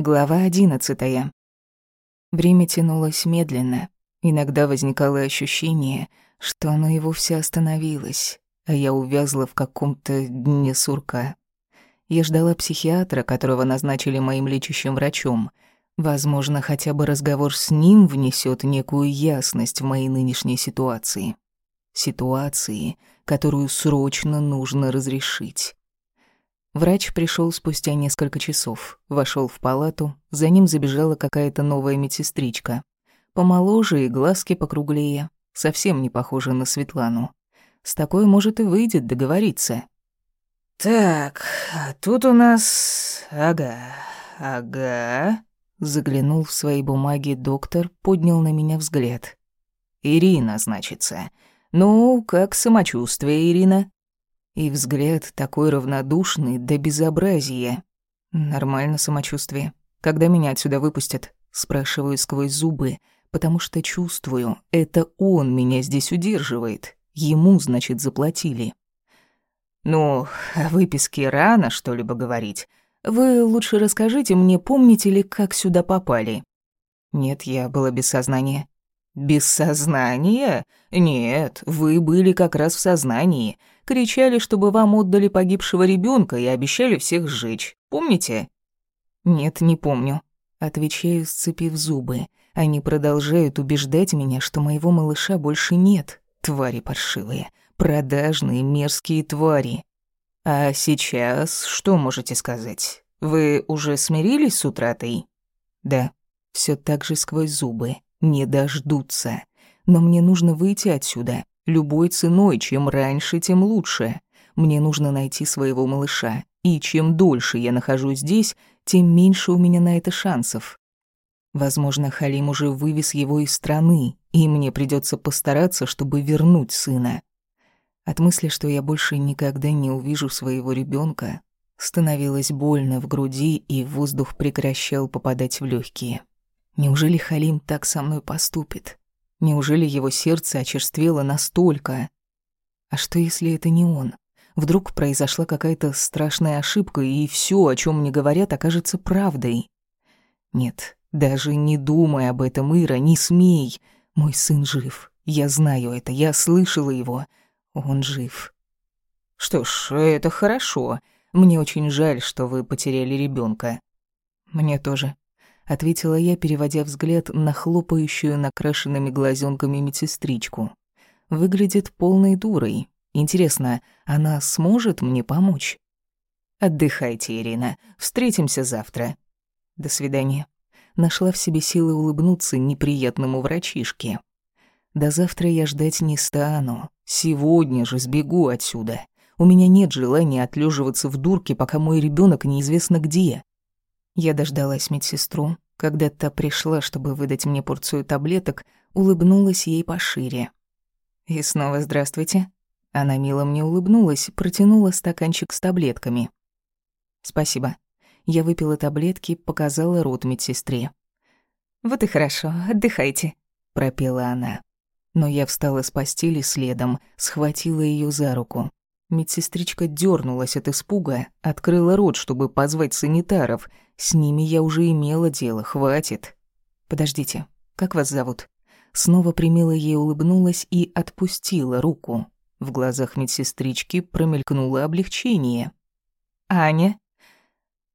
Глава одиннадцатая. Время тянулось медленно. Иногда возникало ощущение, что оно и вовсе остановилось, а я увязла в каком-то дне сурка. Я ждала психиатра, которого назначили моим лечащим врачом. Возможно, хотя бы разговор с ним внесет некую ясность в моей нынешней ситуации. Ситуации, которую срочно нужно разрешить. Врач пришел спустя несколько часов, вошел в палату, за ним забежала какая-то новая медсестричка. Помоложе и глазки покруглее, совсем не похожа на Светлану. С такой, может, и выйдет договориться. «Так, а тут у нас... Ага, ага...» Заглянул в свои бумаги доктор, поднял на меня взгляд. «Ирина, значится. Ну, как самочувствие, Ирина?» И взгляд такой равнодушный до безобразия. Нормально самочувствие. Когда меня отсюда выпустят? Спрашиваю сквозь зубы, потому что чувствую, это он меня здесь удерживает. Ему, значит, заплатили. Ну, о выписке рано что-либо говорить. Вы лучше расскажите мне, помните ли, как сюда попали? Нет, я была без сознания. Без сознания? Нет, вы были как раз в сознании. Кричали, чтобы вам отдали погибшего ребенка и обещали всех сжечь. Помните? Нет, не помню. Отвечаю, сцепив зубы. Они продолжают убеждать меня, что моего малыша больше нет. Твари паршивые. Продажные мерзкие твари. А сейчас что можете сказать? Вы уже смирились с утратой? Да, все так же сквозь зубы. Не дождутся. Но мне нужно выйти отсюда. Любой ценой, чем раньше, тем лучше. Мне нужно найти своего малыша, и чем дольше я нахожусь здесь, тем меньше у меня на это шансов. Возможно, Халим уже вывез его из страны, и мне придется постараться, чтобы вернуть сына. От мысли, что я больше никогда не увижу своего ребенка, становилось больно в груди, и воздух прекращал попадать в легкие. Неужели Халим так со мной поступит? Неужели его сердце очерствело настолько? А что, если это не он? Вдруг произошла какая-то страшная ошибка, и все, о чем мне говорят, окажется правдой? Нет, даже не думай об этом, Ира, не смей. Мой сын жив. Я знаю это, я слышала его. Он жив. Что ж, это хорошо. Мне очень жаль, что вы потеряли ребенка. Мне тоже ответила я, переводя взгляд на хлопающую накрашенными глазенками медсестричку. Выглядит полной дурой. Интересно, она сможет мне помочь? Отдыхайте, Ирина. Встретимся завтра. До свидания. Нашла в себе силы улыбнуться неприятному врачишке. До завтра я ждать не стану. Сегодня же сбегу отсюда. У меня нет желания отлеживаться в дурке, пока мой ребенок неизвестно где. Я дождалась медсестру. Когда та пришла, чтобы выдать мне порцию таблеток, улыбнулась ей пошире. «И снова здравствуйте». Она мило мне улыбнулась, протянула стаканчик с таблетками. «Спасибо». Я выпила таблетки, показала рот медсестре. «Вот и хорошо, отдыхайте», — пропела она. Но я встала с постели следом, схватила ее за руку. Медсестричка дернулась от испуга, открыла рот, чтобы позвать санитаров. С ними я уже имела дело, хватит. Подождите, как вас зовут? Снова примила ей улыбнулась и отпустила руку. В глазах медсестрички промелькнуло облегчение. «Аня?»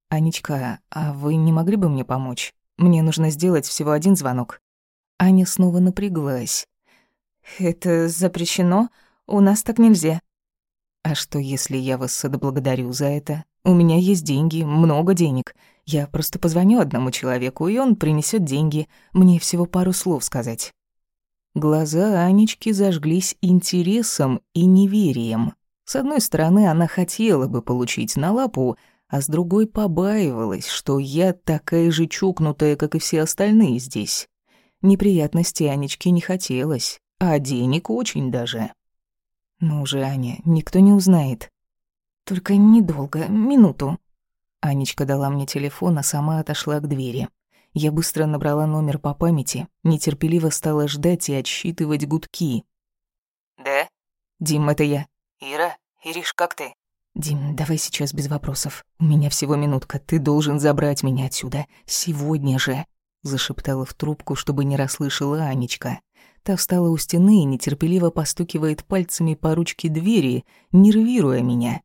«Анечка, а вы не могли бы мне помочь? Мне нужно сделать всего один звонок». Аня снова напряглась. «Это запрещено? У нас так нельзя». А что, если я вас отблагодарю за это? У меня есть деньги, много денег. Я просто позвоню одному человеку, и он принесет деньги. Мне всего пару слов сказать». Глаза Анечки зажглись интересом и неверием. С одной стороны, она хотела бы получить на лапу, а с другой побаивалась, что я такая же чукнутая, как и все остальные здесь. Неприятностей Анечке не хотелось, а денег очень даже. «Ну же, Аня, никто не узнает». «Только недолго, минуту». Анечка дала мне телефон, а сама отошла к двери. Я быстро набрала номер по памяти, нетерпеливо стала ждать и отсчитывать гудки. «Да?» «Дим, это я». «Ира? Ириш, как ты?» «Дим, давай сейчас без вопросов. У меня всего минутка. Ты должен забрать меня отсюда. Сегодня же!» Зашептала в трубку, чтобы не расслышала Анечка. Та встала у стены и нетерпеливо постукивает пальцами по ручке двери, нервируя меня.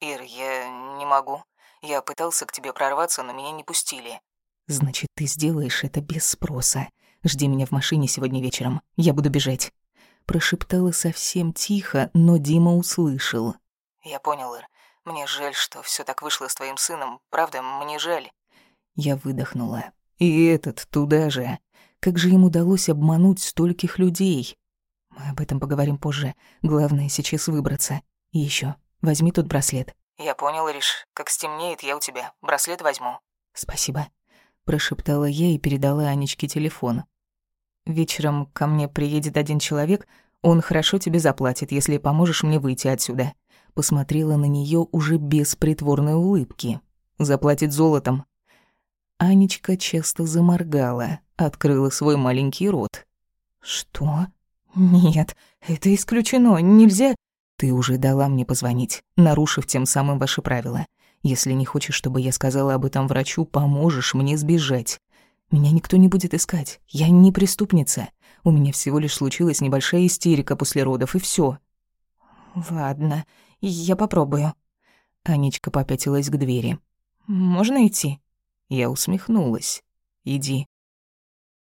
«Ир, я не могу. Я пытался к тебе прорваться, но меня не пустили». «Значит, ты сделаешь это без спроса. Жди меня в машине сегодня вечером. Я буду бежать». Прошептала совсем тихо, но Дима услышал. «Я понял, Ир. Мне жаль, что все так вышло с твоим сыном. Правда, мне жаль». Я выдохнула. И этот туда же. Как же им удалось обмануть стольких людей? Мы об этом поговорим позже. Главное сейчас выбраться. И еще, возьми тот браслет. Я понял, Риш. Как стемнеет, я у тебя. Браслет возьму. Спасибо. Прошептала я и передала Анечке телефон. Вечером ко мне приедет один человек, он хорошо тебе заплатит, если поможешь мне выйти отсюда. Посмотрела на нее уже без притворной улыбки. Заплатит золотом. Анечка часто заморгала, открыла свой маленький рот. «Что? Нет, это исключено, нельзя...» «Ты уже дала мне позвонить, нарушив тем самым ваши правила. Если не хочешь, чтобы я сказала об этом врачу, поможешь мне сбежать. Меня никто не будет искать, я не преступница. У меня всего лишь случилась небольшая истерика после родов, и все. «Ладно, я попробую». Анечка попятилась к двери. «Можно идти?» Я усмехнулась. «Иди».